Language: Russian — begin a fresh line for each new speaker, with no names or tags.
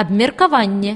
Абмеркаванне